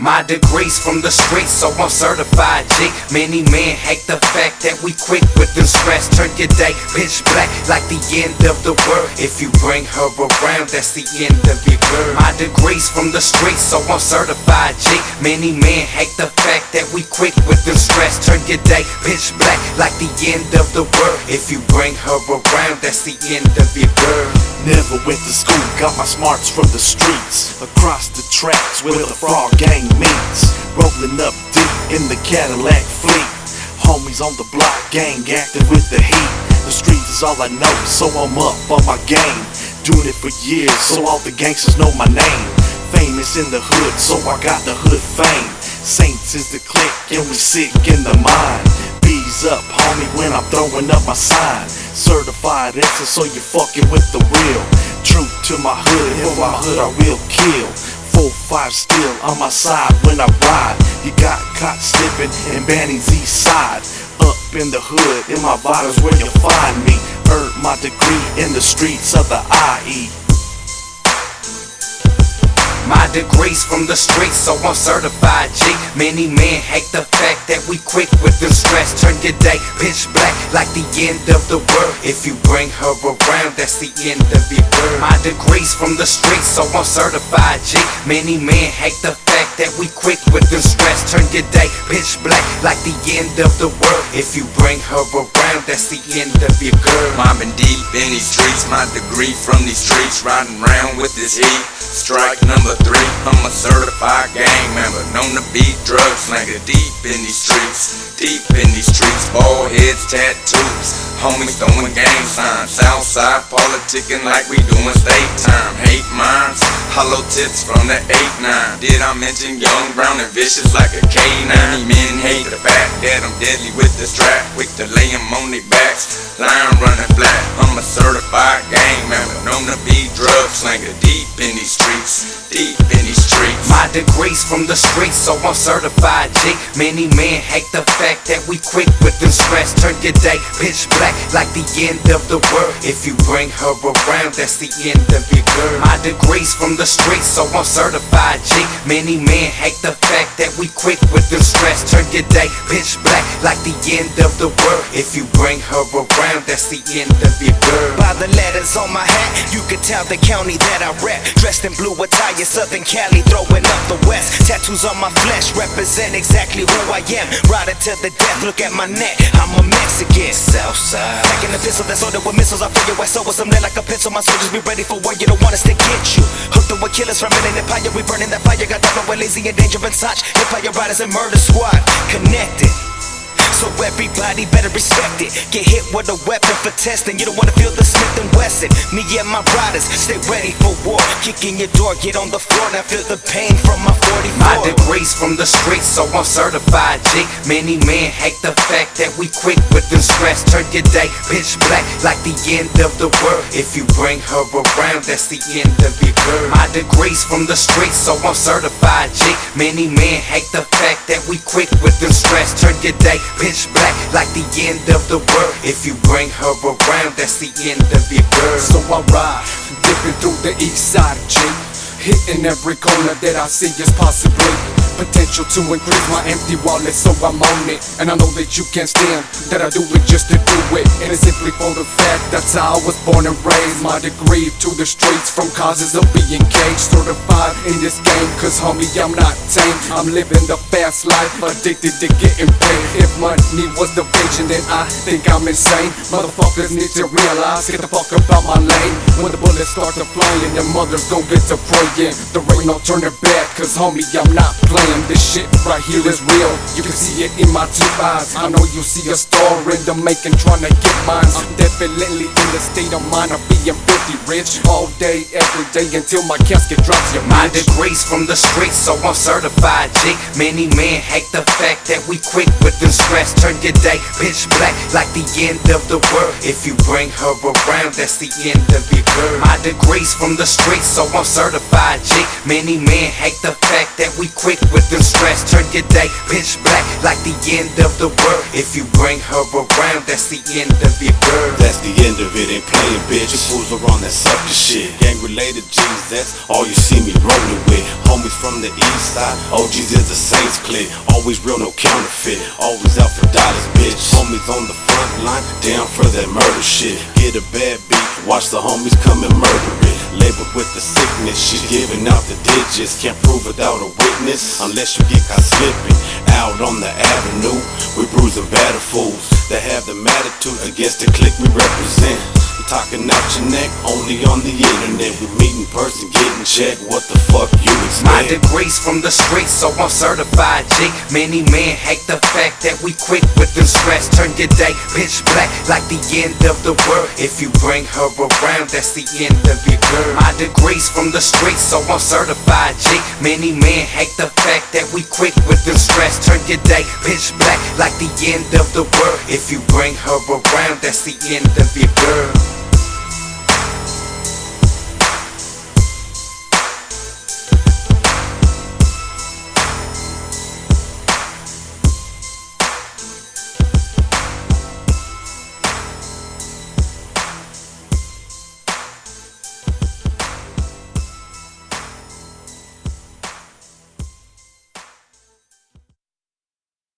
My degrees from the streets, so I'm certified G. Many men hate the fact that we quick with the stress. Turn your day pitch black like the end of the world. If you bring her around, that's the end of your girl. My degrees from the streets, so I'm certified G. Many men hate the fact that we quick with the stress. Turn your day pitch black like the end of the world. If you bring her around, that's the end of your girl. Never went to school, got my smarts from the streets. Across the tracks where the frog gang meets. Rolling up deep in the Cadillac fleet. Homies on the block, gang active with the heat. The streets is all I know, so I'm up on my game. Doing it for years, so all the gangsters know my name. Famous in the hood, so I got the hood fame. Saints is the clique, and we sick in the mind. B's up, homie, when I'm throwing up my sign. Certified essence, so you fucking with the to my hood, and for my hood I will kill. Four five still on my side when I ride. You got caught slipping in Banning's east side. Up in the hood, in my vitals where you find me. Earned my degree in the streets of the IE. My degrees from the streets, so I'm certified G. Many men hate the fact that we quick with the stress. Turn your day pitch black like the end of the world. If you bring her around, that's the end of your girl. My degrees from the streets, so I'm certified G. Many men hate the fact that we quick with the stress. Turn your day pitch black like the end of the world. If you bring her around, that's the end of your girl. Mobbing deep in these streets, my degree from these streets, riding around with this heat. Strike number three, I'm a certified gang member, known to be drug slinger deep in these streets, deep in these streets, bald heads, tattoos, homies throwing gang signs, Southside politicking like we doing state time, hate minds, hollow tips from the 8-9. Did I mention young, brown, and vicious like a K9? Many men hate the fact that I'm deadly with the strap, quick to lay 'em on their backs, line running from the streets, so I'm certified G. Many men hate the fact that we quick with the stress. Turn your day pitch black like the end of the world. If you bring her around, that's the end of your girl. My degrees from the streets, so I'm certified G. Many men hate the fact that we quick with the stress. Turn your day pitch black like the end of the world. If you bring her around, that's the end of your girl. By the letters on my hat, you can tell the county that I rep. Dressed in blue attire, Southern Cali, throwing up the West. Tattoos on my flesh represent exactly who I am. Riding to the death, look at my neck, I'm a Mexican. Southside. Back in the pistol that's loaded with missiles, I feel your ass over some like a pencil. My soldiers be ready for war, you don't want us to get you. Hooked up with killers from an empire, we burning that fire. Got down with lazy and danger and such. Empire Riderz and murder squad, connected. So everybody better respect it. Get hit with a weapon for testing. You don't wanna feel the Smith and Wesson. Me and my riders stay ready for war. Kick in your door, get on the floor. Now feel the pain from my 44. My degrees from the streets, so I'm certified G. Many men hate the fact that we quick with the stress. Turn your day pitch black like the end of the world. If you bring her around, that's the end of your girl. My degrees from the streets, so I'm certified G. Many men hate the fact that we quick with the stress. Turn your day pitch black like the end of the world. If you bring her around, that's the end of your girl. So I ride, dipping through the east side G. Hitting every corner that I see as possibly potential to increase my empty wallet, so I'm on it. And I know that you can't stand that I do it just to do it. And it's simply for the fact that's how I was born and raised. My degree to the streets from causes of being caged. Certified in this game, cause homie, I'm not tame. I'm living the fast life, addicted to getting paid. If money was the vision, then I think I'm insane. Motherfuckers need to realize, get the fuck up about my lane. When the bullets start to fly and your mother's gon' get to praying. There ain't no turning back, cause homie, I'm not playing. This shit right here is real. You can see it in my two eyes. I know you see a star in the making, trying to get mine. I'm definitely in the state of mind of being filthy rich all day, every day until my casket drops your My degrees from the streets, so I'm certified G. Many men hate the fact that we quick with the stress. Turn your day pitch black like the end of the world. If you bring her around, that's the end of your girl. My degrees from the streets, so I'm certified G. Many men hate the fact that we quick with them stress. Turn your day pitch black like the end of the world. If you bring her around, that's the end of your girl. That's the end of it, ain't playing, bitch. You fools are on that sucker shit. Gang related G's, that's all you see me rolling with. Homies from the east side, OGs is the Saints clique. Always real, no counterfeit. Always out for dollars, bitch. Homies on the front line, down for that murder shit. Get a bad beat, watch the homies come and murder. Labeled with the sickness, she's giving out the digits. Can't prove without a witness, unless you get caught slipping. Out on the avenue, we bruising batter fools that have the attitude against the clique we represent. Talking out your neck, only on the internet. We meet in person, getting checked. What the fuck you expect? My degrees from the streets, so I'm certified G. Many men hate the fact that we quick with them stress. Turn your day pitch black like the end of the world. If you bring her around, that's the end of your girl. My degrees from the streets, so I'm certified G. Many men hate the fact that we quick with them stress. Turn your day pitch black like the end of the world. If you bring her around, that's the end of your girl.